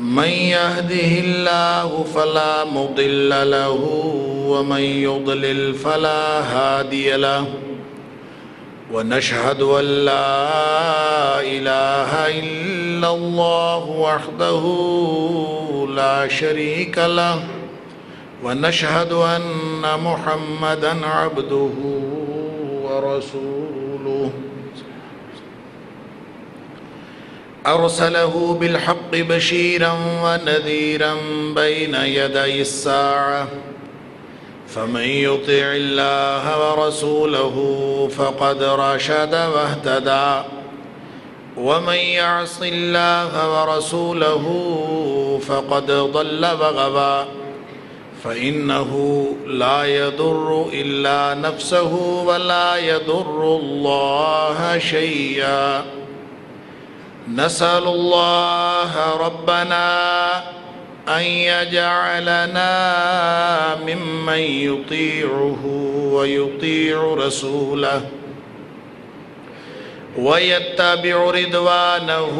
من يهده الله فلا مضل له ومن يضلل فلا هادي له. ونشهد أن لا إله إلا الله وحده لا شريك له. ونشهد أن محمدا عبده ورسوله. أرسله بالحق بشيرا ونذيرا بين يدي الساعة. فمن يطع الله ورسوله فقد رشد واهتدى. ومن يعص الله ورسوله فقد ضل وغوى فإنه لا يضر إلا نفسه ولا يضر الله شيئا. نسأل الله ربنا أن يجعلنا ممن يطيعه ويطيع رسوله ويتبع رضوانه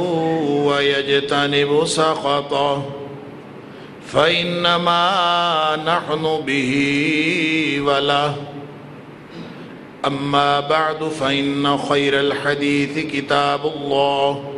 ويجتنب سخطه فإنما نحن به وله أما بعد فإن خير الحديث كتاب الله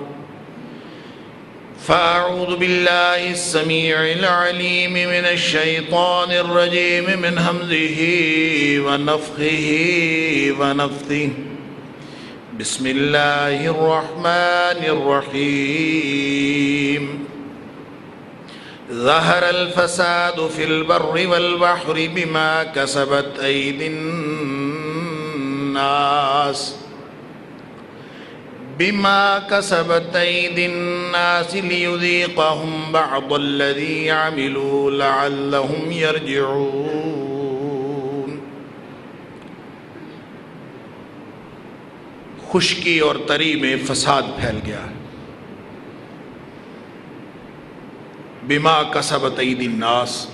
فأعوذ بالله السميع العليم من الشيطان الرجيم من همزه ونفخه ونفثه. بسم الله الرحمن الرحيم. ظهر الفساد في البر والبحر بما كسبت أيدي الناس. بما كسبت أيدي الناس ليذيقهم بعض الذي عملوا لعلهم يرجعون. خشکی اور تری میں فساد پھیل گیا. بما کسبت عید الناس،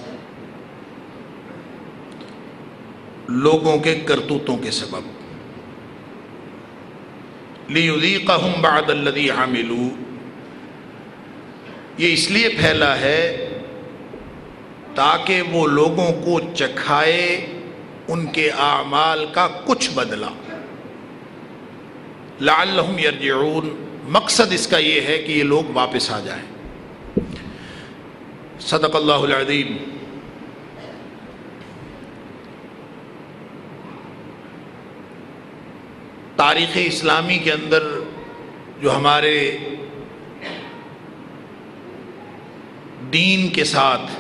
لوگوں کے کرتوتوں کے سبب. لیذیقہم بعد الذی عملوا۔ یہ اس لیے پھیلا ہے تاکہ وہ لوگوں کو چکھائے ان کے اعمال کا کچھ بدلہ۔ لعلہم یرجعون مقصد اس کا یہ ہے کہ یہ لوگ واپس آ جائیں۔ صدق اللہ العظیم۔ تاریخ اسلامی کے اندر جو ہمارے دین کے ساتھ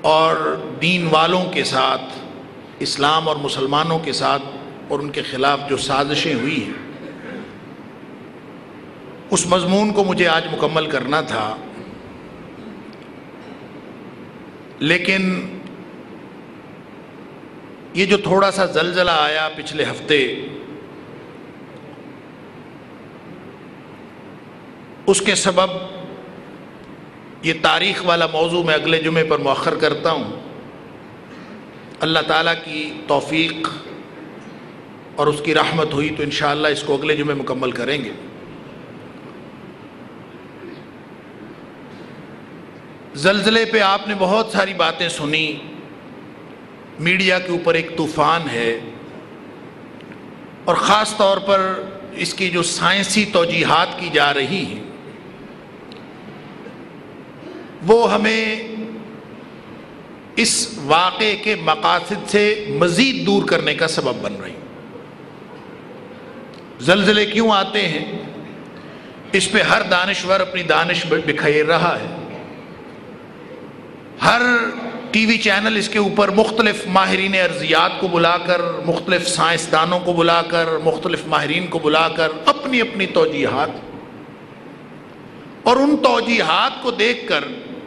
اور دین والوں کے ساتھ، اسلام اور مسلمانوں کے ساتھ اور ان کے خلاف جو سازشیں ہوئی ہیں، اس مضمون کو مجھے آج مکمل کرنا تھا۔ لیکن یہ جو تھوڑا سا زلزلہ آیا پچھلے ہفتے، اس کے سبب یہ تاریخ والا موضوع میں اگلے جمعے پر مؤخر کرتا ہوں۔ اللہ تعالیٰ کی توفیق اور اس کی رحمت ہوئی تو انشاءاللہ اس کو اگلے جمعے مکمل کریں گے۔ زلزلے پہ آپ نے بہت ساری باتیں سنی میڈیا کے اوپر ایک طوفان ہے اور خاص طور پر اس کی جو سائنسی توجیحات کی جا رہی ہیں، وہ ہمیں اس واقعے کے مقاصد سے مزید دور کرنے کا سبب بن رہی زلزلے کیوں آتے ہیں؟ اس پہ ہر دانشور اپنی دانش بکھیر رہا ہے۔ ہر ٹی وی چینل اس کے اوپر مختلف ماہرین ارضیات کو بلا کر، مختلف سائنسدانوں کو بلا کر، مختلف ماہرین کو بلا کر اپنی اپنی توجیحات۔ اور ان توجیحات کو دیکھ کر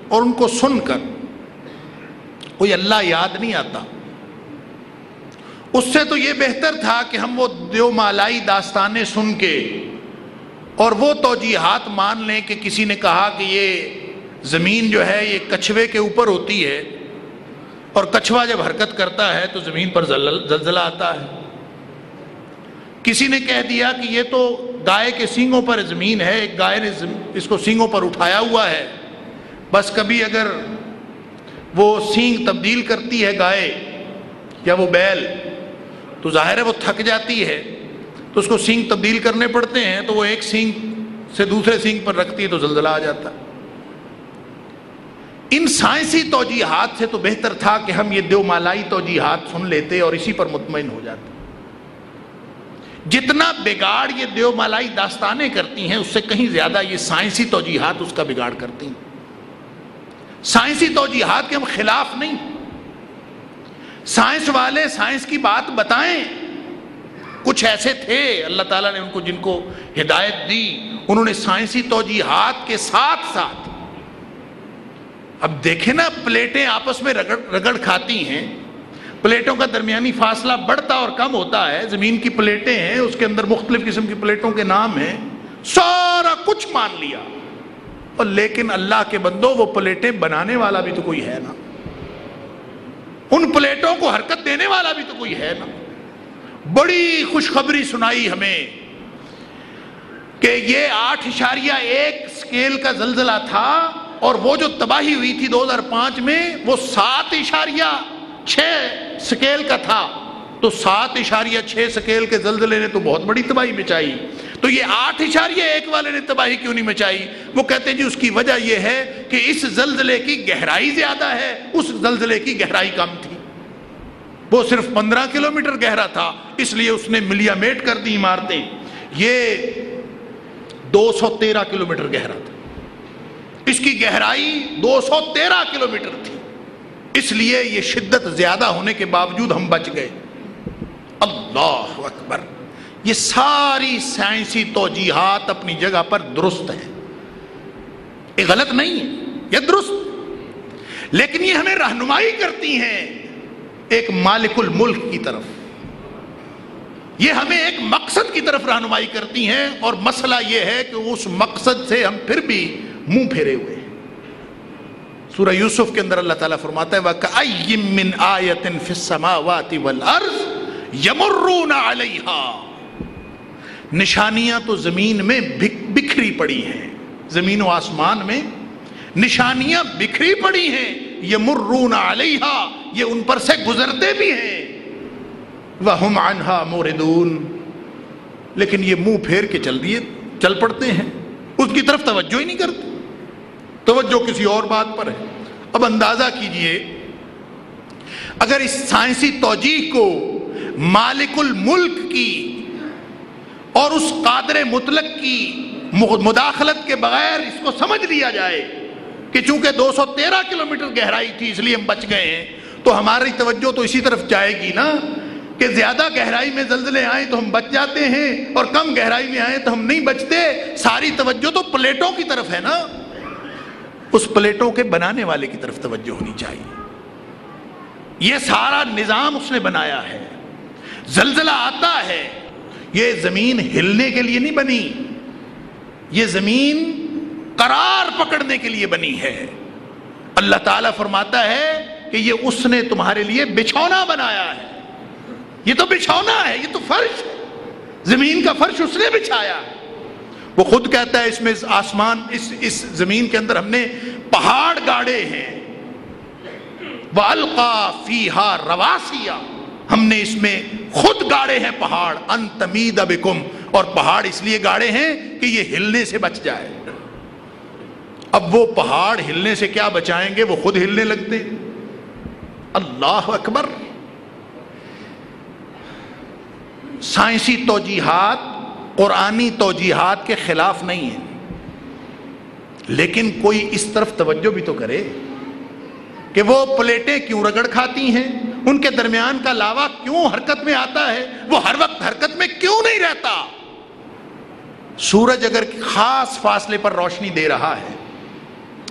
اور ان کو سن کر کوئی اللہ یاد نہیں آتا۔ اس سے تو یہ بہتر تھا کہ ہم وہ دیو مالائی داستانیں سن کے اور وہ توجیحات مان لیں کہ کسی نے کہا کہ یہ زمین جو ہے، یہ کچھوے کے اوپر ہوتی ہے۔ اور کچھوا جب حرکت کرتا ہے تو زمین پر زلزلہ آتا ہے۔ کسی نے کہہ دیا کہ یہ تو گائے کے سینگوں پر زمین ہے، ایک گائے نے اس کو سینگوں پر اٹھایا ہوا ہے۔ بس کبھی اگر وہ سینگ تبدیل کرتی ہے گائے یا وہ بیل، تو ظاہر ہے وہ تھک جاتی ہے۔ تو اس کو سینگ تبدیل کرنے پڑتے ہیں، تو وہ ایک سینگ سے دوسرے سینگ پر رکھتی ہے تو زلزلہ آ جاتا۔ ہے ان سائنسی توجیحات سے تو بہتر تھا کہ ہم یہ دیو مالائی توجیحات سن لیتے اور اسی پر مطمئن ہو جاتے۔ جتنا بگاڑ یہ دیو مالائی داستانیں کرتی ہیں، اس سے کہیں زیادہ یہ سائنسی توجیحات اس کا بگاڑ کرتی ہیں۔ سائنسی توجیحات کے ہم خلاف نہیں۔ سائنس والے سائنس کی بات بتائیں۔ کچھ ایسے تھے، اللہ تعالیٰ نے ان کو جن کو ہدایت دی، انہوں نے سائنسی توجیحات کے ساتھ ساتھ اب دیکھیں نا پلیٹیں آپس میں رگڑ رگڑ کھاتی ہیں۔ پلیٹوں کا درمیانی فاصلہ بڑھتا اور کم ہوتا ہے۔ زمین کی پلیٹیں ہیں، اس کے اندر مختلف قسم کی پلیٹوں کے نام ہیں۔ سارا کچھ مان لیا۔ اور لیکن اللہ کے بندوں، وہ پلیٹیں بنانے والا بھی تو کوئی ہے نا۔ ان پلیٹوں کو حرکت دینے والا بھی تو کوئی ہے نا۔ بڑی خوشخبری سنائی ہمیں کہ یہ آٹھ اشاریہ ایک سکیل کا زلزلہ تھا۔ اور وہ جو تباہی ہوئی تھی دو ہزار پانچ میں، وہ سات اشاریہ چھ سکیل کا تھا۔ تو سات اشاریہ چھ سکیل کے زلزلے نے تو بہت بڑی تباہی مچائی۔ تو یہ آٹھ اشاریہ ایک والے نے تباہی کیوں نہیں مچائی؟ وہ کہتے ہیں جی اس کی وجہ یہ ہے کہ اس زلزلے کی گہرائی زیادہ ہے، اس زلزلے کی گہرائی کم تھی۔ وہ صرف پندرہ کلومیٹر گہرا تھا، اس لیے اس نے ملیا میٹ کر دی عمارتیں۔ یہ دو سو تیرہ کلومیٹر گہرا تھا۔ اس کی گہرائی دو سو تیرہ کلومیٹر تھی۔ اس لیے یہ شدت زیادہ ہونے کے باوجود ہم بچ گئے۔ اللہ اکبر۔ یہ ساری سائنسی توجیحات اپنی جگہ پر درست ہے یہ غلط نہیں ہے، یہ درست۔ لیکن یہ ہمیں رہنمائی کرتی ہیں ایک مالک الملک کی طرف۔ یہ ہمیں ایک مقصد کی طرف رہنمائی کرتی ہیں اور مسئلہ یہ ہے کہ اس مقصد سے ہم پھر بھی منہ پھیرے ہوئے۔ سورہ یوسف کے اندر اللہ تعالیٰ فرماتا ہے وَكَأَيِّم مِّنْ آیَةٍ فِي السَّمَاوَاتِ وَالْأَرْضِ يَمُرُّونَ عَلَيْهَا۔ نشانیاں تو زمین میں بکھری پڑی ہیں۔ زمین و آسمان میں نشانیاں بکھری پڑی ہیں۔ یمرون علیہا یہ ان پر سے گزرتے بھی ہیں۔ وَهُمْ عَنْهَا مُوردون لیکن یہ منہ پھیر کے چل دیے، چل پڑتے ہیں۔ اس کی طرف توجہ ہی نہیں کرتے۔ توجہ کسی اور بات پر ہے۔ اب اندازہ کیجیے، اگر اس سائنسی توجیح کو مالک الملک کی اور اس قادر مطلق کی مداخلت کے بغیر اس کو سمجھ لیا جائے کہ چونکہ دو سو تیرہ کلومیٹر گہرائی تھی، اس لیے ہم بچ گئے ہیں، تو ہماری توجہ تو اسی طرف جائے گی نا کہ زیادہ گہرائی میں زلزلے آئیں تو ہم بچ جاتے ہیں اور کم گہرائی میں آئیں تو ہم نہیں بچتے۔ ساری توجہ تو پلیٹوں کی طرف ہے نا۔ اس پلیٹوں کے بنانے والے کی طرف توجہ ہونی چاہیے۔ یہ سارا نظام اس نے بنایا ہے۔ زلزلہ آتا ہے۔ یہ زمین ہلنے کے لیے نہیں بنی۔ یہ زمین قرار پکڑنے کے لیے بنی ہے۔ اللہ تعالیٰ فرماتا ہے کہ یہ اس نے تمہارے لیے بچھونا بنایا ہے۔ یہ تو بچھونا ہے، یہ تو فرش زمین کا فرش اس نے بچھایا ہے۔ وہ خود کہتا ہے اس میں آسمان، اس اس زمین کے اندر ہم نے پہاڑ گاڑے ہیں۔ وَأَلْقَى فِيهَا رَوَاسِيَا ہم نے اس میں خود گاڑے ہیں پہاڑ۔ انتمید بکم اور پہاڑ اس لیے گاڑے ہیں کہ یہ ہلنے سے بچ جائے۔ اب وہ پہاڑ ہلنے سے کیا بچائیں گے؟ وہ خود ہلنے لگتے۔ اللہ اکبر۔ سائنسی توجیحات قرآنی توجیحات کے خلاف نہیں ہیں لیکن کوئی اس طرف توجہ بھی تو کرے کہ وہ پلیٹیں کیوں رگڑ کھاتی ہیں؟ ان کے درمیان کا لاوا کیوں حرکت میں آتا ہے؟ وہ ہر وقت حرکت میں کیوں نہیں رہتا؟ سورج اگر خاص فاصلے پر روشنی دے رہا ہے،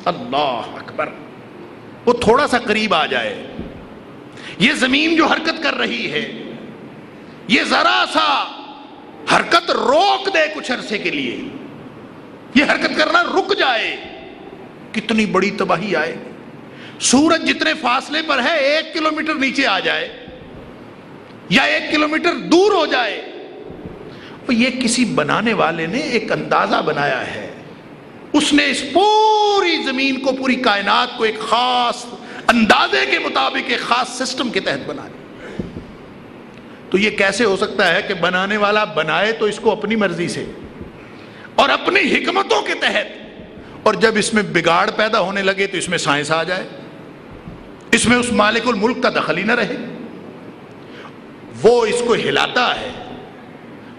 اللہ اکبر، وہ تھوڑا سا قریب آ جائے۔ یہ زمین جو حرکت کر رہی ہے، یہ ذرا سا حرکت روک دے کچھ عرصے کے لیے۔ یہ حرکت کرنا رک جائے۔ کتنی بڑی تباہی آئے۔ سورج جتنے فاصلے پر ہے، ایک کلومیٹر نیچے آ جائے۔ یا ایک کلومیٹر دور ہو جائے۔ یہ کسی بنانے والے نے ایک اندازہ بنایا ہے۔ اس نے اس پوری زمین کو، پوری کائنات کو ایک خاص اندازے کے مطابق، ایک خاص سسٹم کے تحت بنایا تو یہ کیسے ہو سکتا ہے کہ بنانے والا بنائے تو اس کو اپنی مرضی سے اور اپنی حکمتوں کے تحت اور جب اس میں بگاڑ پیدا ہونے لگے تو اس میں سائنس آ جائے، اس میں اس مالک الملک کا دخل ہی نہ رہے۔ وہ اس کو ہلاتا ہے۔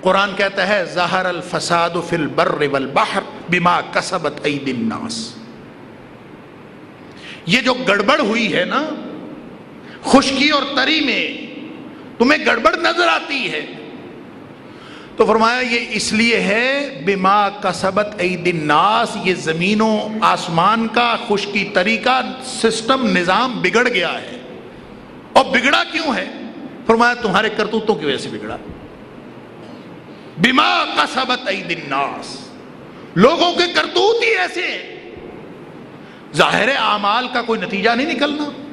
قرآن کہتا ہے ظاہر الفساد فی البر والبحر بما کسبت عید الناس۔ یہ جو گڑبڑ ہوئی ہے نا، خشکی اور تری میں تمہیں گڑبڑ نظر آتی ہے۔ تو فرمایا، یہ اس لیے ہے، بما کسبت عید الناس، یہ زمینوں، آسمان کا خشکی تری کا سسٹم، نظام بگڑ گیا ہے۔ اور بگڑا کیوں ہے؟ فرمایا، تمہارے کرتوتوں کی وجہ سے بگڑا۔ بیما کسبت عید الناس۔ لوگوں کے کرتوت ہی ایسے ہیں۔ ظاہر اعمال کا کوئی نتیجہ نہیں نکلنا۔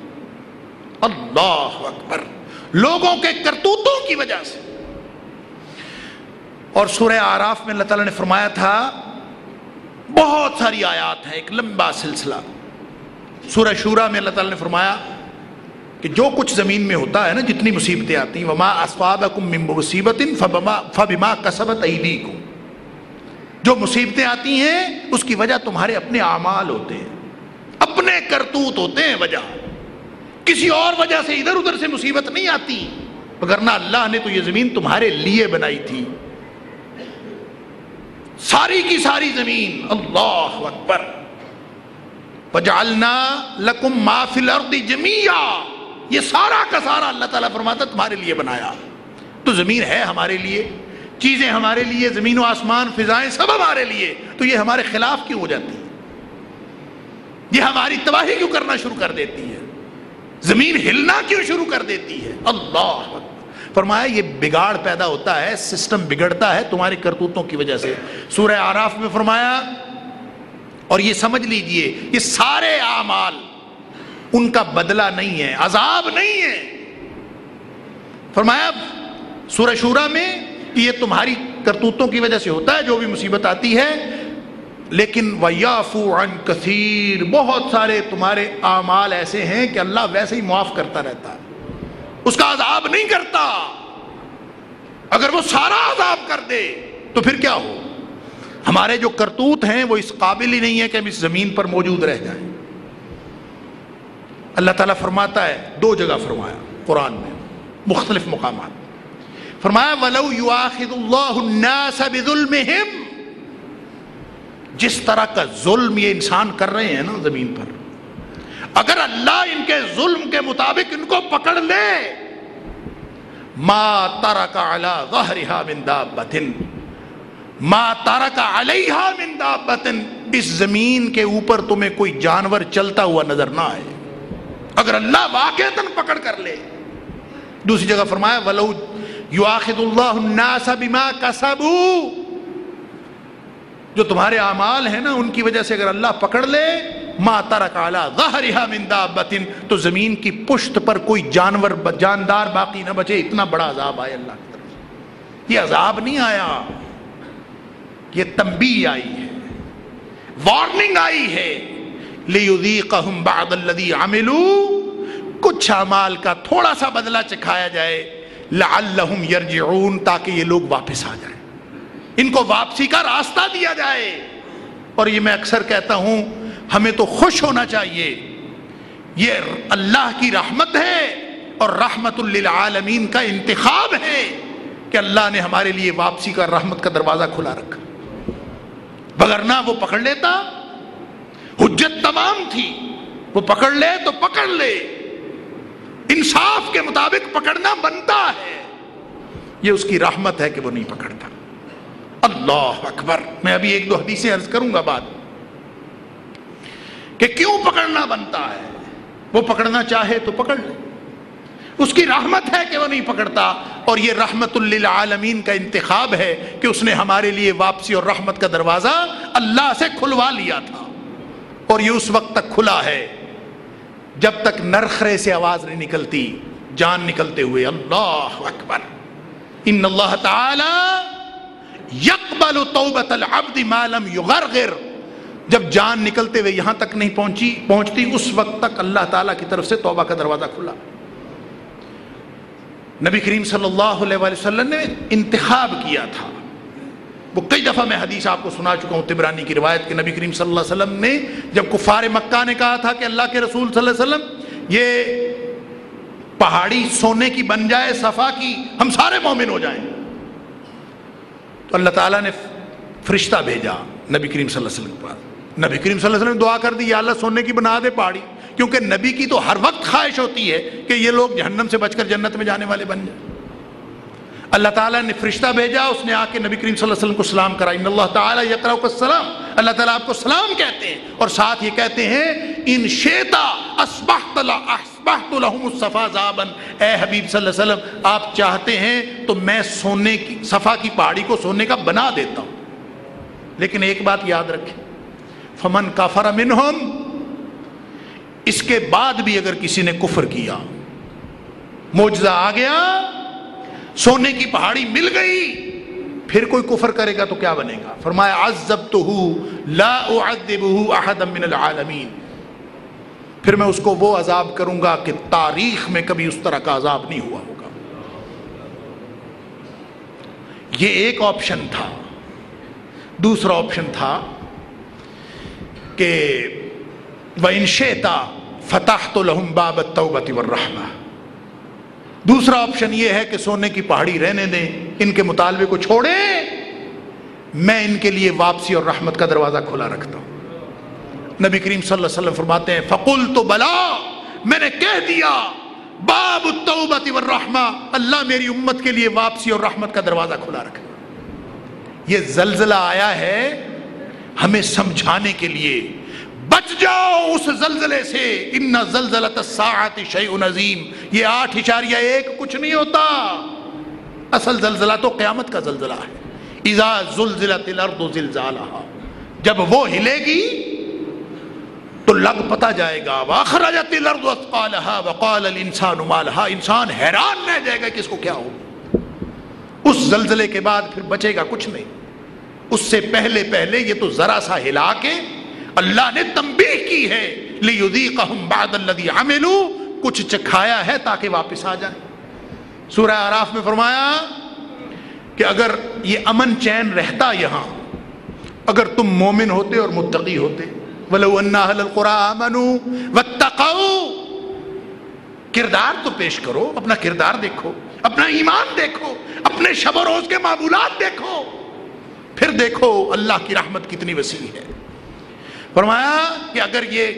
اللہ اکبر۔ لوگوں کے کرتوتوں کی وجہ سے۔ اور سورہ آراف میں اللہ تعالیٰ نے فرمایا تھا، بہت ساری آیات ہیں، ایک لمبا سلسلہ۔ سورہ شورہ میں اللہ تعالیٰ نے فرمایا کہ جو کچھ زمین میں ہوتا ہے نا، جتنی مصیبتیں آتی ہیں، وما اسفابکم من مصیبت فبما کسبت ایدیکم جو مصیبتیں آتی ہیں، اس کی وجہ تمہارے اپنے اعمال ہوتے ہیں۔ اپنے کرتوت ہوتے ہیں، وجہ۔ کسی اور وجہ سے ادھر ادھر سے مصیبت نہیں آتی۔ مگر اللہ نے تو یہ زمین تمہارے لیے بنائی تھی۔ ساری کی ساری زمین۔ اللہ اکبر۔ وجعلنا لکم ما فی الارض جمیعا یہ سارا کا سارا اللہ تعالیٰ فرماتا تمہارے لیے بنایا۔ تو زمین ہے ہمارے لیے۔ چیزیں ہمارے لیے۔ زمین و آسمان، فضائیں سب ہمارے لیے۔ تو یہ ہمارے خلاف کیوں ہو جاتی؟ یہ ہماری تباہی کیوں کرنا شروع کر دیتی ہے؟ زمین ہلنا کیوں شروع کر دیتی ہے؟ اللہ فرمایا، یہ بگاڑ پیدا ہوتا ہے، سسٹم بگڑتا ہے تمہاری کرتوتوں کی وجہ سے۔ سورہ آراف میں فرمایا، اور یہ سمجھ لیجیے یہ سارے اعمال ان کا بدلہ نہیں ہے، عذاب نہیں ہے۔ فرمایا، سورہ شورہ میں یہ تمہاری کرتوتوں کی وجہ سے ہوتا ہے، جو بھی مصیبت آتی ہے لیکن ویافو عن کثیر بہت سارے تمہارے اعمال ایسے ہیں کہ اللہ ویسے ہی معاف کرتا رہتا ہے۔ اس کا عذاب نہیں کرتا۔ اگر وہ سارا عذاب کر دے، تو پھر کیا ہو؟ ہمارے جو کرتوت ہیں، وہ اس قابل ہی نہیں ہے کہ ہم اس زمین پر موجود رہ جائیں۔ اللہ تعالیٰ فرماتا ہے، دو جگہ فرمایا قرآن میں، مختلف مقامات۔ فرمایا، ولو يواخذ اللہ الناس بظلمهم جس طرح کا ظلم یہ انسان کر رہے ہیں نا زمین پر، اگر اللہ ان کے ظلم کے مطابق ان کو پکڑ لے، ما تارا کا اعلیٰ بتن ما تارا کا علیہ مندا بتن اس زمین کے اوپر تمہیں کوئی جانور چلتا ہوا نظر نہ آئے۔ اگر اللہ واقع پکڑ کر لے۔ دوسری جگہ فرمایا، ولو یواخد اللہ الناس بما کسبو جو تمہارے اعمال ہیں نا، ان کی وجہ سے اگر اللہ پکڑ لے، ما ترک علی ظہرها من دابت تو زمین کی پشت پر کوئی جانور، جاندار باقی نہ بچے، اتنا بڑا عذاب آئے اللہ کی طرف یہ عذاب نہیں آیا، یہ تنبیہ آئی ہے وارننگ آئی ہے۔ لیذیقہم بعد الذی عملوا، کچھ اعمال کا تھوڑا سا بدلہ چکھایا جائے لعلہم یرجعون تاکہ یہ لوگ واپس آ جائیں۔ ان کو واپسی کا راستہ دیا جائے۔ اور یہ میں اکثر کہتا ہوں، ہمیں تو خوش ہونا چاہیے۔ یہ اللہ کی رحمت ہے اور رحمت للعالمین کا انتخاب ہے کہ اللہ نے ہمارے لیے واپسی کا رحمت کا دروازہ کھلا رکھا۔ بگرنا وہ پکڑ لیتا، حجت تمام تھی، وہ پکڑ لے تو پکڑ لے۔ انصاف کے مطابق پکڑنا بنتا ہے۔ یہ اس کی رحمت ہے کہ وہ نہیں پکڑتا۔ اللہ اکبر. میں ابھی ایک دو حدیثیں عرض کروں گا بات کہ کیوں پکڑنا بنتا ہے؟ وہ پکڑنا چاہے تو پکڑ لے. اس کی رحمت ہے کہ وہ نہیں پکڑتا، اور یہ رحمت للعالمین کا انتخاب ہے کہ اس نے ہمارے لیے واپسی اور رحمت کا دروازہ اللہ سے کھلوا لیا تھا. اور یہ اس وقت تک کھلا ہے، جب تک نرخرے سے آواز نہیں نکلتی، جان نکلتے ہوئے اللہ اکبر. ان اللہ تعالی یقبل توبت العبد ما لم یغرغر۔ جب جان نکلتے ہوئے یہاں تک نہیں پہنچی، پہنچتی، اس وقت تک اللہ تعالیٰ کی طرف سے توبہ کا دروازہ کھلا۔ نبی کریم صلی اللہ علیہ وسلم نے انتخاب کیا تھا۔ وہ کئی دفعہ میں حدیث آپ کو سنا چکا ہوں، تبرانی کی روایت کہ نبی کریم صلی اللہ علیہ وسلم نے جب کفار مکہ نے کہا تھا کہ اللہ کے رسول صلی اللہ علیہ وسلم، یہ پہاڑی سونے کی بن جائے، صفا کی، ہم سارے مومن ہو جائیں۔ تو اللہ تعالیٰ نے فرشتہ بھیجا نبی کریم صلی اللہ علیہ وسلم کے پاس۔ نبی کریم صلی اللہ علیہ وسلم نے دعا کر دی، یا اللہ سونے کی بنا دے پہاڑی، کیونکہ نبی کی تو ہر وقت خواہش ہوتی ہے کہ یہ لوگ جہنم سے بچ کر جنت میں جانے والے بن جائیں۔ اللہ تعالیٰ نے فرشتہ بھیجا، اس نے آ کے نبی کریم صلی اللہ علیہ وسلم کو سلام کرا۔ ان اللہ تعالیٰ یقرا کو سلام اللہ تعالیٰ آپ کو سلام کہتے ہیں اور ساتھ یہ کہتے ہیں، ان شیتا اسبحت اسبحت لهم الصفا زابن اے حبیب صلی اللہ علیہ وسلم، آپ چاہتے ہیں تو میں سونے کی، صفا کی پہاڑی کو سونے کا بنا دیتا ہوں۔ لیکن ایک بات یاد رکھیں۔ فمن کافر منہم اس کے بعد بھی اگر کسی نے کفر کیا موجزہ آ گیا، سونے کی پہاڑی مل گئی، پھر کوئی کفر کرے گا تو کیا بنے گا؟ فرمایا عزب تو لا احد من العالمین پھر میں اس کو وہ عذاب کروں گا کہ تاریخ میں کبھی اس طرح کا عذاب نہیں ہوا ہوگا۔ یہ ایک آپشن تھا۔ دوسرا آپشن تھا کہ وہ انشیتا فتح تو لہم بابت توبتی والرحمہ دوسرا آپشن یہ ہے کہ سونے کی پہاڑی رہنے دیں، ان کے مطالبے کو چھوڑیں۔ میں ان کے لیے واپسی اور رحمت کا دروازہ کھلا رکھتا ہوں۔ نبی کریم صلی اللہ علیہ وسلم فرماتے ہیں فقل تو بلا، میں نے کہہ دیا، باب التوبت والرحمہ اللہ میری امت کے لیے واپسی اور رحمت کا دروازہ کھلا رکھا یہ زلزلہ آیا ہے ہمیں سمجھانے کے لیے۔ بچ جاؤ اس زلزلے سے۔ ان زلزلت الساعت شیء عظیم یہ آٹھ اشاریہ ایک کچھ نہیں ہوتا۔ اصل زلزلہ تو قیامت کا زلزلہ ہے۔ اذا زلزلت الارض زلزالها۔ جب وہ ہلے گی تو لگ پتا جائے گا واخرجت الارض اثقالها وقال الانسان ما انسان حیران رہ جائے گا کہ اس کو کیا ہو۔ اس زلزلے کے بعد پھر بچے گا کچھ نہیں۔ اس سے پہلے پہلے یہ تو ذرا سا ہلا کے اللہ نے تنبیہ کی ہے۔ لیذیقہم بعد الذی عملو کچھ چکھایا ہے تاکہ واپس آ جائیں۔ سورہ عراف میں فرمایا کہ اگر یہ امن چین رہتا یہاں، اگر تم مومن ہوتے اور متقی ہوتے وَلَوْ أَنَّ أَهْلَ الْقُرَىٰ آمَنُوا وَاتَّقَوْا، کردار تو پیش کرو، اپنا کردار دیکھو، اپنا ایمان دیکھو، اپنے شب و روز کے معمولات دیکھو، پھر دیکھو اللہ کی رحمت کتنی وسیع ہے۔ فرمایا کہ اگر یہ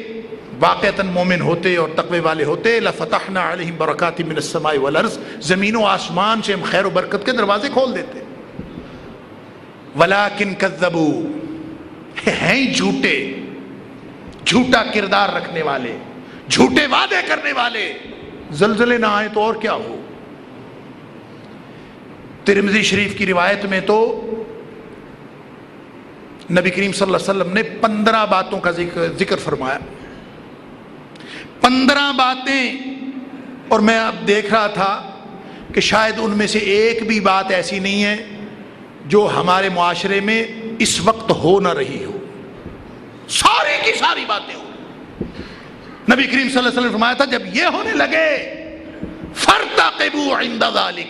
واقعتاً مومن ہوتے اور تقوی والے ہوتے، لفتحنا علیہم برکات من السماء والارض، زمین و آسمان سے ہم خیر و برکت کے دروازے کھول دیتے۔ ولیکن کذبو، ہیں جھوٹے۔ جھوٹا کردار رکھنے والے، جھوٹے وعدے کرنے والے۔ زلزلے نہ آئے تو اور کیا ہو؟ ترمزی شریف کی روایت میں تو نبی کریم صلی اللہ علیہ وسلم نے پندرہ باتوں کا ذکر ذکر فرمایا۔ پندرہ باتیں، اور میں اب دیکھ رہا تھا کہ شاید ان میں سے ایک بھی بات ایسی نہیں ہے جو ہمارے معاشرے میں اس وقت ہو نہ رہی ہو۔ ساری کی ساری باتیں ہو نبی کریم صلی اللہ علیہ وسلم فرمایا تھا، جب یہ ہونے لگے فرتقبوا عند ذلك۔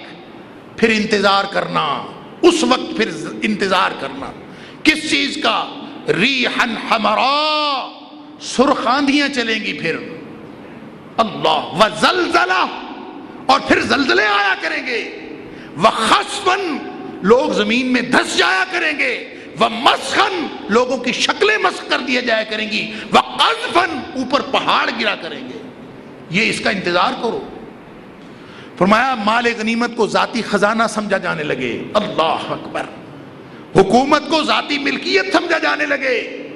پھر انتظار کرنا، اس وقت پھر انتظار کرنا۔ کس چیز کا؟ ریحن حمرا۔ سرخ آندیاں چلیں گی پھر۔ اللہ و زلزلہ اور پھر زلزلے آیا کریں گے۔ وہ لوگ زمین میں دھس جایا کریں گے۔ وہ مسخن لوگوں کی شکلیں مسخ کر دیا جایا کریں گی وہ قذفن اوپر پہاڑ گرا کریں گے۔ یہ اس کا انتظار کرو۔ فرمایا، مال غنیمت کو ذاتی خزانہ سمجھا جانے لگے۔ اللہ اکبر۔ حکومت کو ذاتی ملکیت سمجھا جانے لگے۔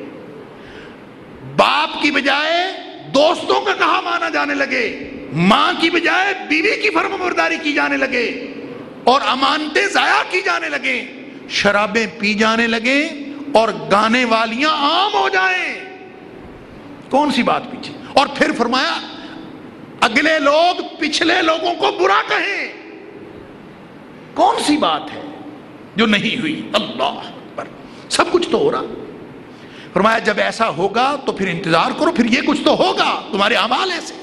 باپ کی بجائے دوستوں کا کہا مانا جانے لگے۔ ماں کی بجائے بیوی کی فرم برداری کی جانے لگے۔ اور امانتیں ضائع کی جانے لگے۔ شرابیں پی جانے لگے اور گانے والیاں عام ہو جائیں۔ کون سی بات پیچھے؟ اور پھر فرمایا، اگلے لوگ پچھلے لوگوں کو برا کہیں۔ کون سی بات ہے جو نہیں ہوئی؟ اللہ پر سب کچھ تو ہو رہا۔ فرمایا، جب ایسا ہوگا تو پھر انتظار کرو، پھر یہ کچھ تو ہوگا۔ تمہارے اعمال ایسے۔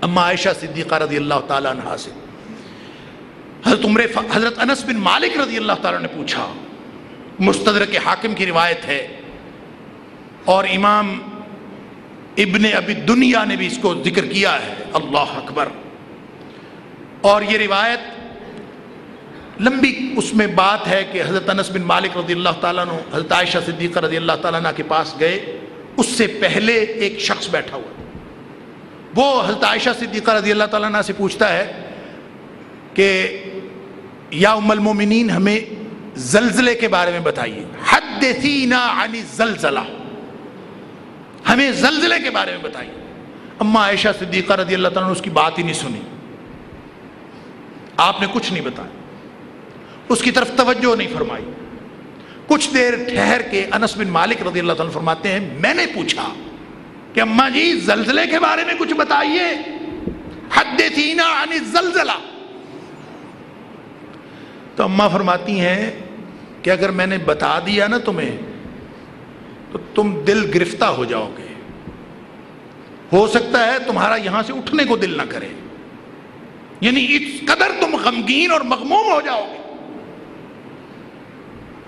اما عائشہ صدیقہ رضی اللہ تعالیٰ عنہ سے۔ حضرت عمر حضرت انس بن مالک رضی اللہ تعالیٰ نے پوچھا مستدر کے حاکم کی روایت ہے اور امام ابن ابی دنیا نے بھی اس کو ذکر کیا ہے، اللہ اکبر۔ اور یہ روایت لمبی اس میں بات ہے کہ حضرت انس بن مالک رضی اللہ تعالیٰ نے حضرت عائشہ صدیقہ رضی اللہ تعالیٰ کے پاس گئے، اس سے پہلے ایک شخص بیٹھا ہوا۔ وہ حضرت عائشہ صدیقہ رضی اللہ تعالیٰ سے پوچھتا ہے کہ یا ام المومنین ہمیں زلزلے کے بارے میں بتائیے۔ حدثینا عن الزلزلہ۔ ہمیں زلزلے کے بارے میں بتائیے۔ اما عائشہ صدیقہ رضی اللہ تعالیٰ نے اس کی بات ہی نہیں سنی۔ آپ نے کچھ نہیں بتایا۔ اس کی طرف توجہ نہیں فرمائی۔ کچھ دیر ٹھہر کے انس بن مالک رضی اللہ تعالیٰ فرماتے ہیں، میں نے پوچھا کہ اماں جی زلزلے کے بارے میں کچھ بتائیے۔ حد عن الزلزلہ۔ تو اماں فرماتی ہیں کہ اگر میں نے بتا دیا نا تمہیں، تو تم دل گرفتہ ہو جاؤ گے۔ ہو سکتا ہے تمہارا یہاں سے اٹھنے کو دل نہ کرے۔ یعنی اس قدر تم غمگین اور مغموم ہو جاؤ گے۔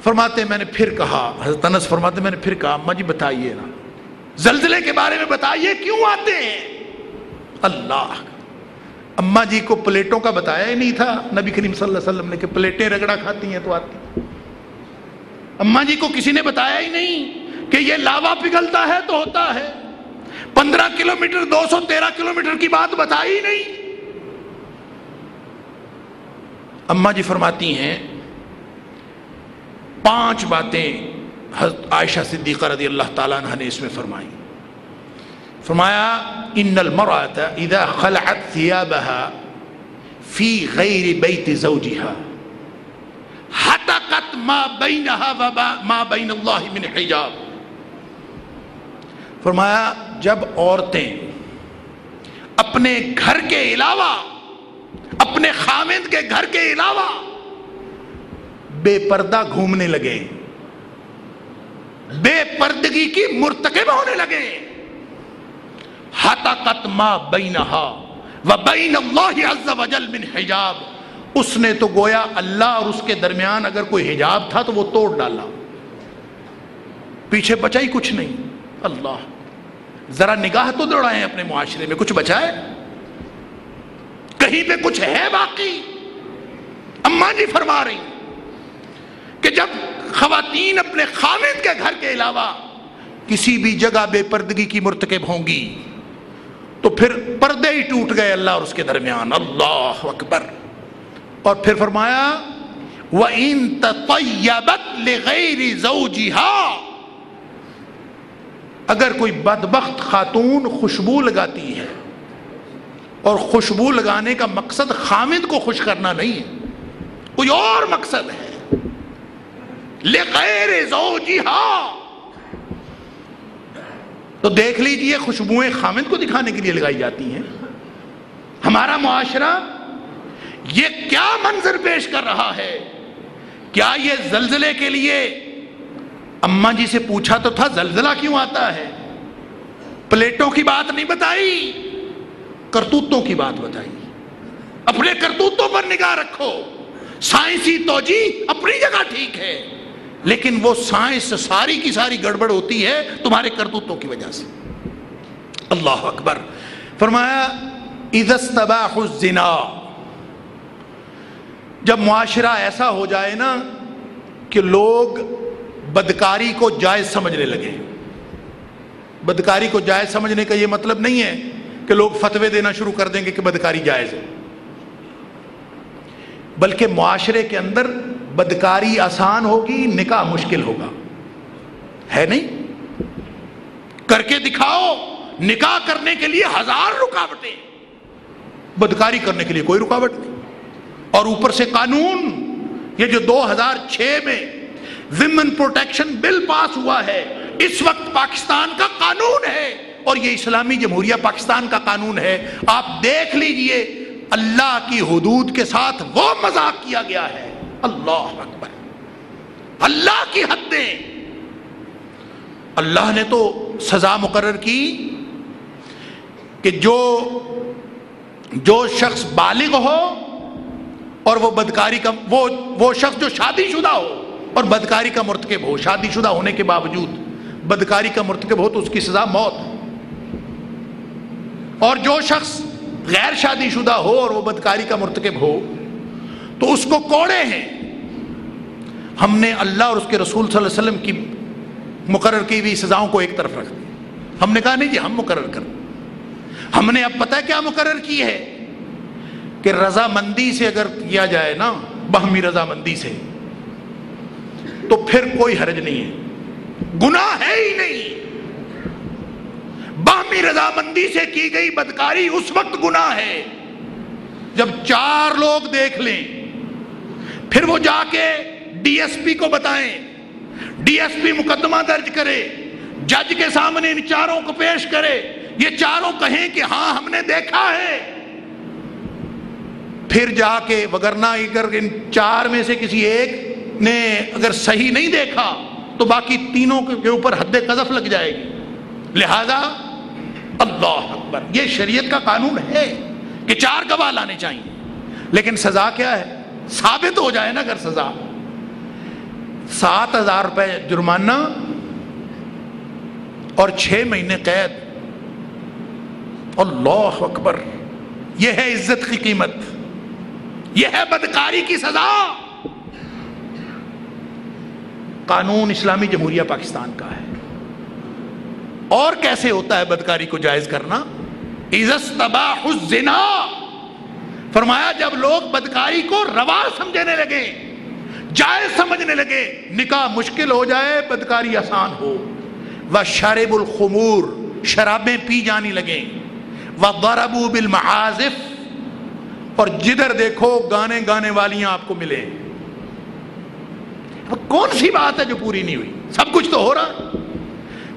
فرماتے، میں نے پھر کہا، حضرت انس فرماتے، میں نے پھر کہا اما جی بتائیے نا۔ زلزلے کے بارے میں بتائیے، کیوں آتے ہیں؟ اللہ اما جی کو پلیٹوں کا بتایا ہی نہیں تھا۔ نبی کریم صلی اللہ علیہ وسلم نے کہ پلیٹیں رگڑا کھاتی ہیں تو آتی اما جی کو کسی نے بتایا ہی نہیں کہ یہ لاوا پگھلتا ہے تو ہوتا ہے۔ پندرہ کلو میٹر دو سو تیرہ کلو میٹر کی بات بتائی نہیں۔ اما جی فرماتی ہیں، پانچ باتیں عائشہ صدیقہ رضی اللہ تعالیٰ عنہ نے اس میں فرمائی۔ فرمایا ان المرأة اذا خلعت ثيابها في غير بيت زوجها، حتقت ما بينها وما بين الله من حجاب. فرمایا، جب عورتیں اپنے گھر کے علاوہ، اپنے خامد کے گھر کے علاوہ بے پردہ گھومنے لگے بے پردگی کی مرتکب ہونے لگے ما بینہا و بین اللہ عز و جل من حجاب۔ اس نے تو گویا اللہ اور اس کے درمیان اگر کوئی حجاب تھا تو وہ توڑ ڈالا۔ پیچھے بچا ہی کچھ نہیں۔ اللہ۔ ذرا نگاہ تو دوڑائیں اپنے معاشرے میں، کچھ بچائے؟ کہیں پہ کچھ ہے باقی؟ اما جی فرما رہی کہ جب خواتین اپنے خامد کے گھر کے علاوہ کسی بھی جگہ بے پردگی کی مرتکب ہوں گی تو پھر پردے ہی ٹوٹ گئے اللہ اور اس کے درمیان۔ اللہ اکبر۔ اور پھر فرمایا، وَإِن تَطَيَّبَتْ لِغَيْرِ زَوْجِهَا۔ اگر کوئی بدبخت خاتون خوشبو لگاتی ہے اور خوشبو لگانے کا مقصد خامد کو خوش کرنا نہیں ہے، کوئی اور مقصد ہے۔ تو دیکھ لیجیے خوشبوئیں خامد کو دکھانے کے لیے لگائی جاتی ہیں۔ ہمارا معاشرہ یہ کیا منظر پیش کر رہا ہے؟ کیا یہ زلزلے کے لیے؟ اما جی سے پوچھا تو تھا، زلزلہ کیوں آتا ہے؟ پلیٹوں کی بات نہیں بتائی، کرتوتوں کی بات بتائی۔ اپنے کرتوتوں پر نگاہ رکھو۔ سائنسی توجی اپنی جگہ ٹھیک ہے۔ لیکن وہ سائنس ساری کی ساری گڑبڑ ہوتی ہے تمہارے کرتوتوں کی وجہ سے۔ اللہ اکبر۔ فرمایا الزنا جب معاشرہ ایسا ہو جائے نا کہ لوگ بدکاری کو جائز سمجھنے لگے۔ بدکاری کو جائز سمجھنے کا یہ مطلب نہیں ہے کہ لوگ فتوے دینا شروع کر دیں گے کہ بدکاری جائز ہے۔ بلکہ معاشرے کے اندر بدکاری آسان ہوگی، نکاح مشکل ہوگا۔ ہے نہیں؟ کر کے دکھاؤ، نکاح کرنے کے لیے ہزار رکاوٹیں۔ بدکاری کرنے کے لیے کوئی رکاوٹ نہیں۔ اور اوپر سے قانون، یہ جو دو ہزار چھ میں ویمن پروٹیکشن بل پاس ہوا ہے، اس وقت پاکستان کا قانون ہے۔ اور یہ اسلامی جمہوریہ پاکستان کا قانون ہے۔ آپ دیکھ لیجیے، اللہ کی حدود کے ساتھ وہ مذاق کیا گیا ہے۔ اللہ اکبر۔ اللہ کی حدیں۔ اللہ نے تو سزا مقرر کی کہ جو جو شخص بالغ ہو اور وہ بدکاری کا وہ وہ شخص جو شادی شدہ ہو اور بدکاری کا مرتکب ہو۔ شادی شدہ ہونے کے باوجود بدکاری کا مرتکب ہو تو اس کی سزا موت۔ اور جو شخص غیر شادی شدہ ہو اور وہ بدکاری کا مرتکب ہو تو اس کو کوڑے ہیں۔ ہم نے اللہ اور اس کے رسول صلی اللہ علیہ وسلم کی مقرر کی ہوئی سزاؤں کو ایک طرف رکھ دیا ہم نے کہا نہیں جی ہم مقرر کر ہم نے اب پتہ کیا مقرر کی ہے؟ کہ رضامندی سے اگر کیا جائے نا بہمی رضامندی سے، تو پھر کوئی حرج نہیں ہے۔ گناہ ہے ہی نہیں۔ باہمی رضامندی سے کی گئی بدکاری اس وقت گناہ ہے۔ جب چار لوگ دیکھ لیں پھر وہ جا کے ڈی ایس پی کو بتائیں۔ ڈی ایس پی مقدمہ درج کرے۔ جج کے سامنے ان چاروں کو پیش کرے۔ یہ چاروں کہیں کہ ہاں ہم نے دیکھا ہے۔ پھر جا کے وگرنا اگر ان چار میں سے کسی ایک نے اگر صحیح نہیں دیکھا، تو باقی تینوں کے اوپر حد قذف لگ جائے گی۔ لہذا اللہ اکبر، یہ شریعت کا قانون ہے کہ چار گواہ لانے چاہیے۔ لیکن سزا کیا ہے؟ ثابت ہو جائے نا اگر سزا۔ سات ہزار روپے جرمانہ اور چھ مہینے قید۔ اللہ اکبر۔ یہ ہے عزت کی قیمت۔ یہ ہے بدکاری کی سزا۔ قانون اسلامی جمہوریہ پاکستان کا ہے۔ اور کیسے ہوتا ہے بدکاری کو جائز کرنا؟ عزت تباہ الزنا۔ فرمایا جب لوگ بدکاری کو روا سمجھنے لگے، جائز سمجھنے لگے، نکاح مشکل ہو جائے، بدکاری آسان ہو۔ وہ شرب الخمور، شرابیں پی جانی لگیں وہ بربو اور جدھر دیکھو گانے گانے والیاں آپ کو ملے۔ کون سی بات ہے جو پوری نہیں ہوئی؟ سب کچھ تو ہو رہا۔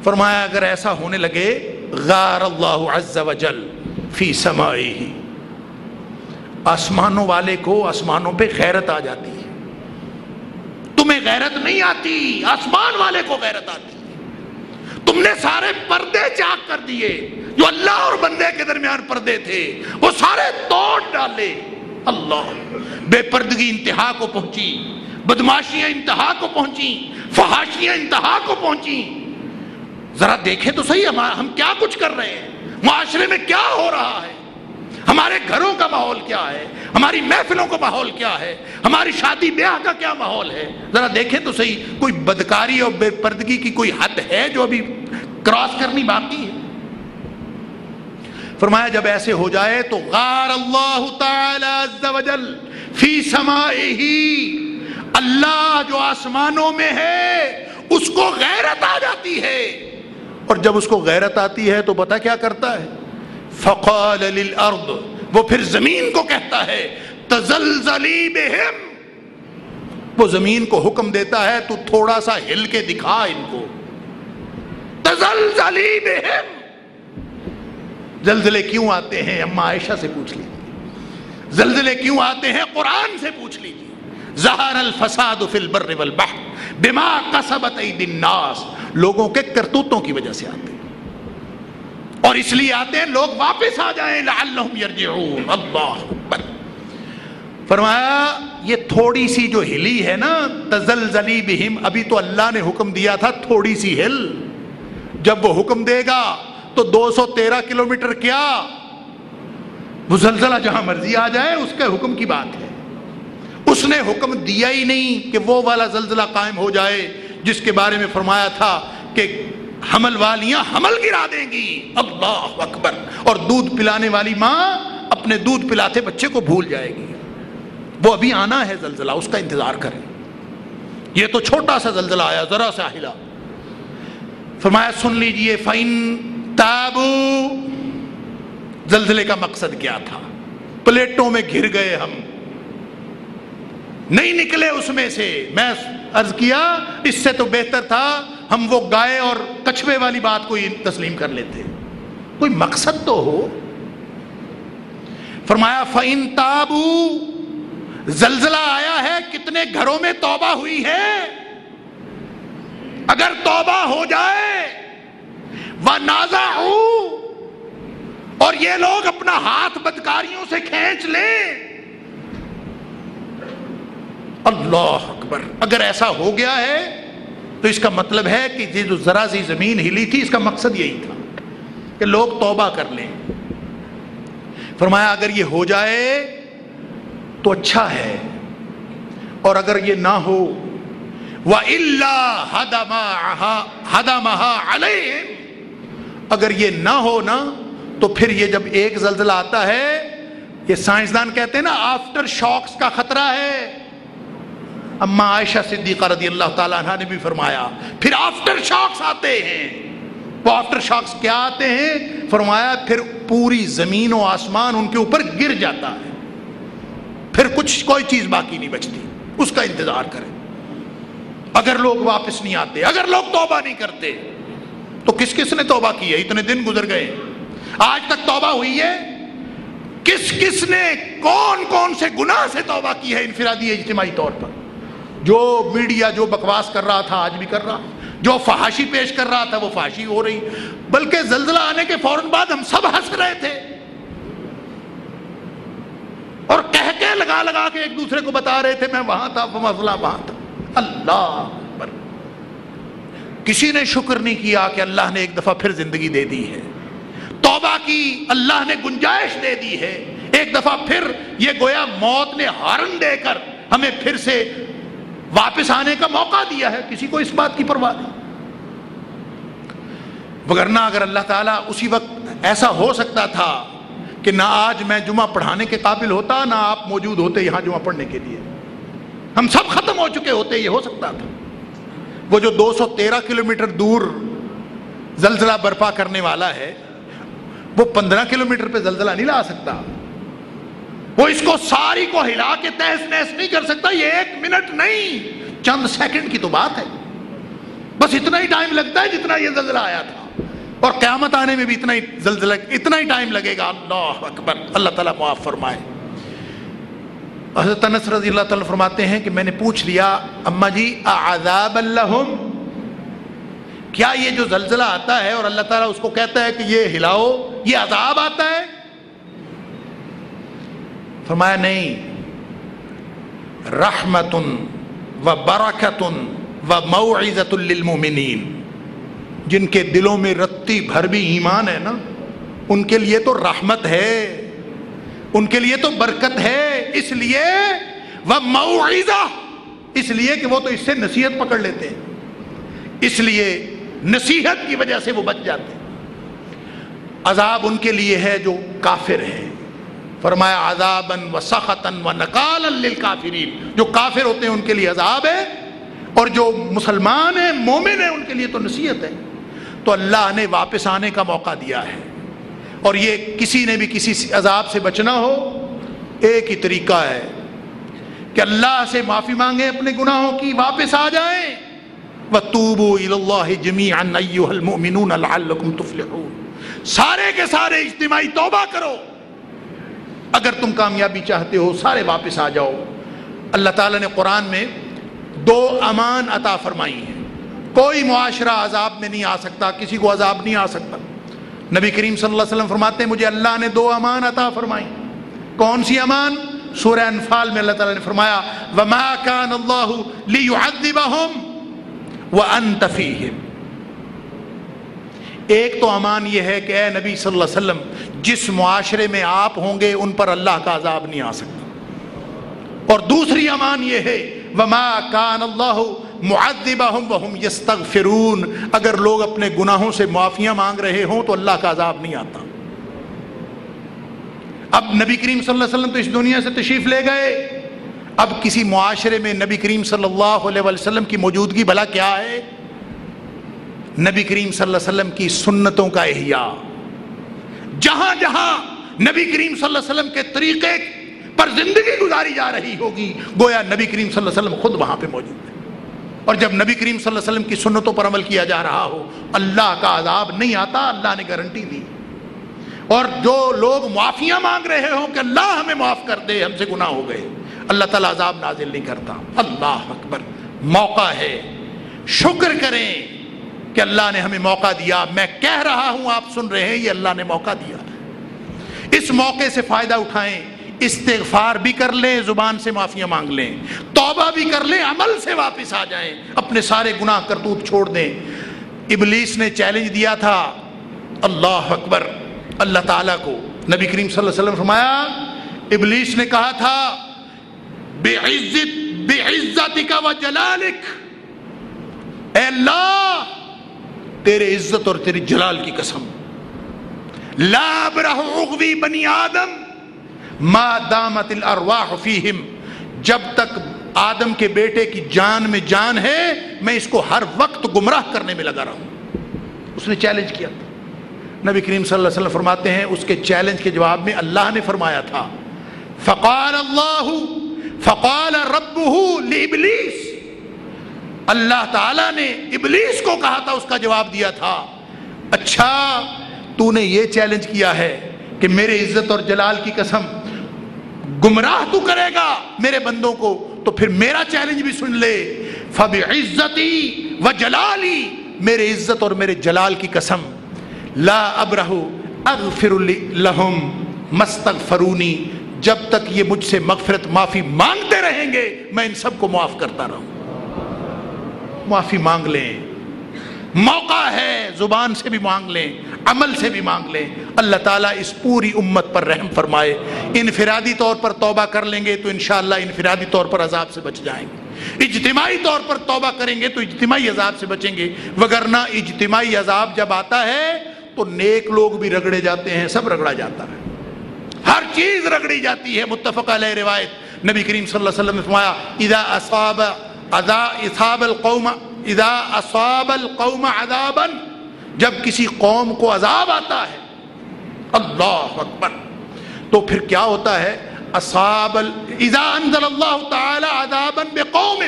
فرمایا اگر ایسا ہونے لگے، غار اللہ عز و جل فی سمائی آسمانوں والے کو آسمانوں پہ غیرت آ جاتی ہے۔ تمہیں غیرت نہیں آتی، آسمان والے کو غیرت آتی تم نے سارے پردے چاک کر دیے، جو اللہ اور بندے کے درمیان پردے تھے، وہ سارے توڑ ڈالے۔ اللہ، بے پردگی انتہا کو پہنچی، بدماشیاں انتہا کو پہنچی، فحاشیاں انتہا کو پہنچی۔ ذرا دیکھیں تو صحیح ہم کیا کچھ کر رہے ہیں؟ معاشرے میں کیا ہو رہا ہے؟ ہمارے گھروں کا ماحول کیا ہے؟ ہماری محفلوں کا ماحول کیا ہے؟ ہماری شادی بیاہ کا کیا ماحول ہے؟ ذرا دیکھیں تو صحیح، کوئی بدکاری اور بے پردگی کی کوئی حد ہے جو ابھی کراس کرنی باقی ہے؟ فرمایا، جب ایسے ہو جائے تو غار اللہ تعالی عز و جل فی اللہ جو آسمانوں میں ہے، اس کو غیرت آ جاتی ہے۔ اور جب اس کو غیرت آتی ہے تو پتا کیا کرتا ہے؟ فقال للارض، وہ پھر زمین کو کہتا ہے، تزلزلی بہم۔ وہ زمین کو حکم دیتا ہے، تو تھوڑا سا ہل کے دکھا ان کو۔ تزلزلی بہم۔ زلزلے کیوں آتے ہیں؟ اما عائشہ سے پوچھ لیجیے زلزلے کیوں آتے ہیں؟ قرآن سے پوچھ لیجیے زہر الفساد فی البر والبحر بما قصبت اید الناس۔ لوگوں کے کرتوتوں کی وجہ سے آتے ہیں۔ اور اس لیے آتے ہیں لوگ واپس آ جائیں، لعلہم یرجعون۔ اللہ اکبر۔ فرمایا، یہ تھوڑی سی جو ہلی ہے نا، تزلزلی بہم، ابھی تو اللہ نے حکم دیا تھا تھوڑی سی ہل۔ جب وہ حکم دے گا، تو دو سو تیرہ کلو میٹر کیا؟ وہ زلزلہ جہاں مرضی آ جائے، اس کے حکم کی بات ہے۔ اس نے حکم دیا ہی نہیں کہ وہ والا زلزلہ قائم ہو جائے، جس کے بارے میں فرمایا تھا کہ حمل والیاں حمل گرا دیں گی۔ اللہ اکبر۔ اور دودھ پلانے والی ماں اپنے دودھ پلاتے بچے کو بھول جائے گی۔ وہ ابھی آنا ہے زلزلہ، اس کا انتظار کریں۔ یہ تو چھوٹا سا زلزلہ آیا، ذرا سا ہلا۔ فرمایا، سن لیجیے فائن تابو زلزلے کا مقصد کیا تھا؟ پلیٹوں میں گر گئے ہم۔ نہیں نکلے اس میں سے۔ میں عرض کیا، اس سے تو بہتر تھا ہم وہ گائے اور کچھوے والی بات کو تسلیم کر لیتے کوئی مقصد تو ہو۔ فرمایا فائن تابو زلزلہ آیا ہے، کتنے گھروں میں توبہ ہوئی ہے۔ اگر توبہ ہو جائے وہ نازا اور یہ لوگ اپنا ہاتھ بدکاریوں سے کھینچ لیں۔ اللہ اکبر، اگر ایسا ہو گیا ہے تو اس کا مطلب ہے کہ یہ جو ذرا سی زمین ہلی تھی، اس کا مقصد یہی تھا کہ لوگ توبہ کر لیں۔ فرمایا، اگر یہ ہو جائے تو اچھا ہے، اور اگر یہ نہ ہو، وہ اللہ اگر یہ نہ ہو نا، تو پھر یہ جب ایک زلزلہ آتا ہے، یہ سائنسدان کہتے ہیں نا آفٹر شاکس کا خطرہ ہے۔ اما عائشہ صدیقہ رضی اللہ تعالیٰ عنہ نے بھی فرمایا، پھر آفٹر شاکس آتے ہیں۔ وہ آفٹر شاکس کیا آتے ہیں؟ فرمایا، پھر پوری زمین و آسمان ان کے اوپر گر جاتا ہے۔ پھر کچھ کوئی چیز باقی نہیں بچتی۔ اس کا انتظار کریں۔ اگر لوگ واپس نہیں آتے، اگر لوگ توبہ نہیں کرتے، تو کس کس نے توبہ کی ہے؟ اتنے دن گزر گئے۔ آج تک توبہ ہوئی ہے۔ کس کس نے کون کون سے گناہ سے توبہ کی ہے انفرادی اجتماعی طور پر؟ جو میڈیا جو بکواس کر رہا تھا، آج بھی کر رہا۔ جو فحاشی پیش کر رہا تھا، وہ فحاشی ہو رہی۔ بلکہ زلزلہ آنے کے فوراً بعد ہم سب ہنس رہے تھے۔ اور کہہ کے لگا لگا کے ایک دوسرے کو بتا رہے تھے، میں وہاں تھا، وہ مسئلہ وہاں تھا۔ اللہ پر کسی نے شکر نہیں کیا کہ اللہ نے ایک دفعہ پھر زندگی دے دی ہے۔ توبہ کی، اللہ نے گنجائش دے دی ہے۔ ایک دفعہ پھر یہ گویا موت نے ہارن دے کر ہمیں پھر سے واپس آنے کا موقع دیا ہے، کسی کو اس بات کی پرواہ نہیں۔ وگرنہ اگر اللہ تعالیٰ اسی وقت ایسا ہو سکتا تھا کہ نہ آج میں جمعہ پڑھانے کے قابل ہوتا، نہ آپ موجود ہوتے یہاں جمعہ پڑھنے کے لیے۔ ہم سب ختم ہو چکے ہوتے، یہ ہو سکتا تھا۔ وہ جو دو سو تیرہ کلو میٹر دور زلزلہ برپا کرنے والا ہے، وہ پندرہ کلو میٹر پہ زلزلہ نہیں لا سکتا۔ وہ اس کو ساری کو ہلا کے تحس نحس نہیں کر سکتا، یہ ایک منٹ نہیں۔ چند سیکنڈ کی تو بات ہے۔ بس اتنا ہی ٹائم لگتا ہے جتنا یہ زلزلہ آیا تھا۔ اور قیامت آنے میں بھی اتنا ہی زلزلہ، اتنا ہی ٹائم لگے گا۔ اللہ اکبر، اللہ تعالیٰ معاف فرمائے۔ حضرت انس رضی اللہ تعالیٰ فرماتے ہیں کہ میں نے پوچھ لیا، اما جی عذاب اللہم؟ کیا یہ جو زلزلہ آتا ہے اور اللہ تعالیٰ اس کو کہتا ہے کہ یہ ہلاؤ، یہ عذاب آتا ہے؟ فرمایا، نہیں رحمت و برکت و موعظت للمؤمنین. جن کے دلوں میں رتی بھر بھی ایمان ہے نا، ان کے لیے تو رحمت ہے، ان کے لیے تو برکت ہے، اس لیے وہ معیزہ اس لیے کہ وہ تو اس سے نصیحت پکڑ لیتے ہیں، اس لیے نصیحت کی وجہ سے وہ بچ جاتے ہیں۔ عذاب ان کے لیے ہے جو کافر ہے فرمایا عذابن و سختن و نقال للکافرین۔ جو کافر ہوتے ہیں ان کے لیے عذاب ہے، اور جو مسلمان ہیں، مومن ہیں، ان کے لیے تو نصیحت ہے۔ تو اللہ نے واپس آنے کا موقع دیا ہے۔ اور یہ کسی نے بھی کسی عذاب سے بچنا ہو، ایک ہی طریقہ ہے کہ اللہ سے معافی مانگیں، اپنے گناہوں کی واپس آ جائیں۔ وَتُوبُوا جَمِيعًا أَيُّهَا الْمُؤْمِنُونَ لَعَلَّكُمْ تُفْلِحُونَ۔ سارے کے سارے اجتماعی توبہ کرو۔ اگر تم کامیابی چاہتے ہو، سارے واپس آ جاؤ۔ اللہ تعالیٰ نے قرآن میں دو امان عطا فرمائی ہیں۔ کوئی معاشرہ عذاب میں نہیں آ سکتا، کسی کو عذاب نہیں آ سکتا۔ نبی کریم صلی اللہ علیہ وسلم فرماتے ہیں، مجھے اللہ نے دو امان عطا فرمائی۔ کون سی امان؟ سورہ انفال میں اللہ تعالیٰ نے فرمایا، وَمَا كَانَ اللَّهُ لِيُعَذِّبَهُمْ وَأَنْتَ فِيهِمْ۔ ایک تو امان یہ ہے کہ اے نبی صلی اللہ علیہ وسلم جس معاشرے میں آپ ہوں گے، ان پر اللہ کا عذاب نہیں آ سکتا۔ اور دوسری امان یہ ہے، وما کان اللہ معذبہم وہم یستغفرون اگر لوگ اپنے گناہوں سے معافیاں مانگ رہے ہوں تو اللہ کا عذاب نہیں آتا۔ اب نبی کریم صلی اللہ علیہ وسلم تو اس دنیا سے تشریف لے گئے۔ اب کسی معاشرے میں نبی کریم صلی اللہ علیہ وسلم کی موجودگی بھلا کیا ہے؟ نبی کریم صلی اللہ علیہ وسلم کی سنتوں کا احیاء۔ جہاں جہاں نبی کریم صلی اللہ علیہ وسلم کے طریقے پر زندگی گزاری جا رہی ہوگی، گویا نبی کریم صلی اللہ علیہ وسلم خود وہاں پہ موجود ہے اور جب نبی کریم صلی اللہ علیہ وسلم کی سنتوں پر عمل کیا جا رہا ہو، اللہ کا عذاب نہیں آتا، اللہ نے گارنٹی دی۔ اور جو لوگ معافیاں مانگ رہے ہوں کہ اللہ ہمیں معاف کر دے، ہم سے گناہ ہو گئے۔ اللہ تعالیٰ عذاب نازل نہیں کرتا۔ اللہ اکبر، موقع ہے۔ شکر کریں۔ کہ اللہ نے ہمیں موقع دیا۔ میں کہہ رہا ہوں، آپ سن رہے ہیں، یہ اللہ نے موقع دیا۔ اس موقع سے فائدہ اٹھائیں، استغفار بھی کر لیں، زبان سے معافیاں مانگ لیں، توبہ بھی کر لیں، عمل سے واپس آ جائیں، اپنے سارے گناہ کرتوت چھوڑ دیں۔ ابلیس نے چیلنج دیا تھا۔ اللہ اکبر، اللہ تعالیٰ کو۔ نبی کریم صلی اللہ علیہ وسلم فرمایا، ابلیس نے کہا تھا بے عزت بے عزت کا و جلالک۔ اے اللہ تیرے عزت اور تیری جلال کی قسم۔ لا برہ اغوی بنی آدم ما دامت الارواح فیہم۔ جب تک آدم کے بیٹے کی جان میں جان ہے، میں اس کو ہر وقت گمراہ کرنے میں لگا رہا ہوں۔ اس نے چیلنج کیا۔ تھا نبی کریم صلی اللہ علیہ وسلم فرماتے ہیں، اس کے چیلنج کے جواب میں اللہ نے فرمایا تھا۔ فقال اللہ، فقال رب لابلیس۔ اللہ تعالیٰ نے ابلیس کو کہا تھا، اس کا جواب دیا تھا۔ اچھا تو نے یہ چیلنج کیا ہے کہ میرے عزت اور جلال کی قسم، گمراہ تو کرے گا میرے بندوں کو، تو پھر میرا چیلنج بھی سن لے۔ فب عزتی و جلالی، میرے عزت اور میرے جلال کی قسم۔ لا ابرہ اغفر لہم مستغفرونی جب تک یہ مجھ سے مغفرت، معافی مانگتے رہیں گے، میں ان سب کو معاف کرتا رہوں۔ معافی مانگ لیں۔ موقع ہے زبان سے بھی مانگ لیں، عمل سے بھی مانگ لیں۔ اللہ تعالیٰ اس پوری امت پر رحم فرمائے۔ انفرادی طور پر توبہ کر لیں گے تو انشاءاللہ انفرادی طور پر عذاب سے بچ جائیں گے۔ اجتماعی طور پر توبہ کریں گے تو اجتماعی عذاب سے بچیں گے۔ وگرنہ اجتماعی عذاب جب آتا ہے تو نیک لوگ بھی رگڑے جاتے ہیں، سب رگڑا جاتا ہے۔ ہر چیز رگڑی جاتی ہے، متفق علیہ روایت۔ نبی کریم صلی اللہ علیہ وسلم نے فرمایا، اذا اصاب اذا اصاب القوم، اذا اصاب القوم عذابا، جب کسی قوم کو عذاب آتا ہے، اللہ اکبر، تو پھر کیا ہوتا ہے؟ اصاب اذا انزل اللہ تعالی عذابا بقوم،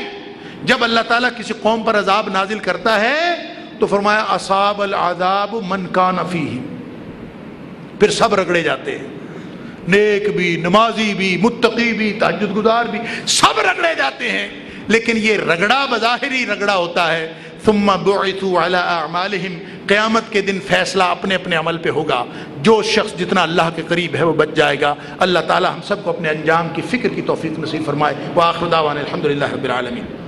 جب اللہ تعالیٰ کسی قوم پر عذاب نازل کرتا ہے، تو فرمایا، اصاب العذاب من کان فیہ پھر سب رگڑے جاتے ہیں، نیک بھی، نمازی بھی، متقی بھی تحجد گزار بھی، سب رگڑے جاتے ہیں۔ لیکن یہ رگڑا بظاہری رگڑا ہوتا ہے۔ ثم بعثوا على اعمالهم۔ قیامت کے دن فیصلہ اپنے اپنے عمل پہ ہوگا۔ جو شخص جتنا اللہ کے قریب ہے وہ بچ جائے گا۔ اللہ تعالی ہم سب کو اپنے انجام کی فکر کی توفیق نصیب فرمائے۔ وآخر دعوانا الحمدللہ رب العالمین۔